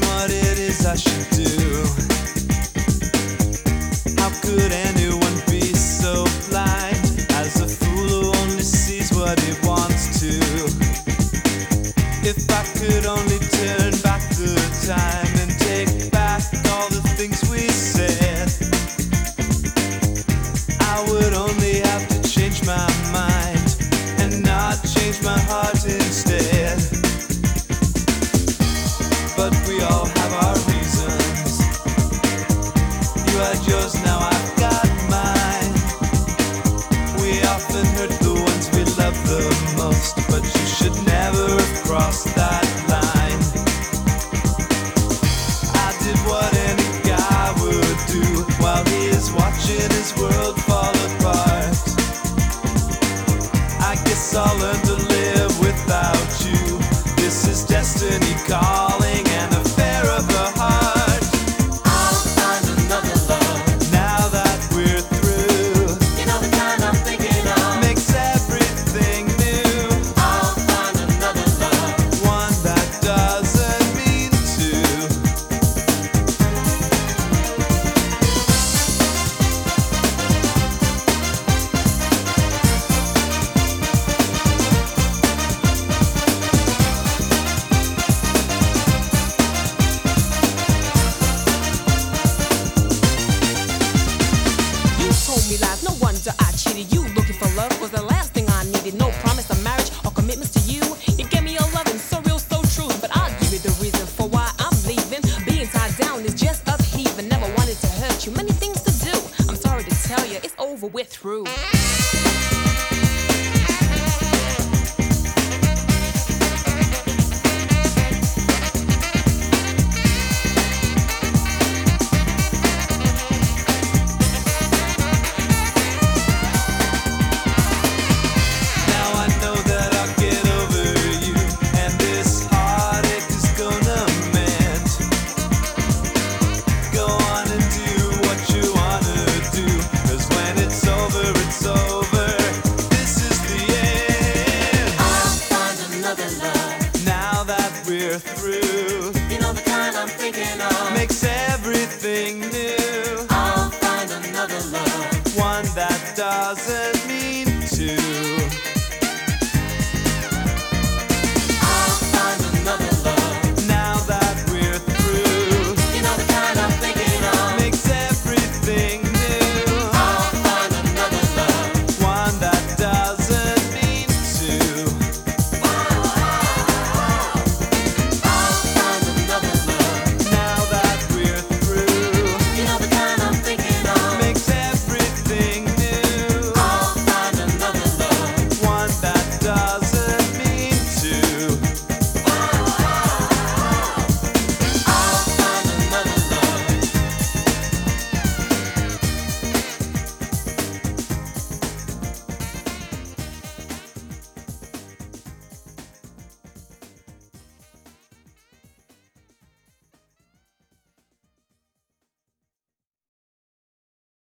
What is we all have our over, we're through. You know the kind I'm thinking of makes everything new. I'll find another love, one that doesn't.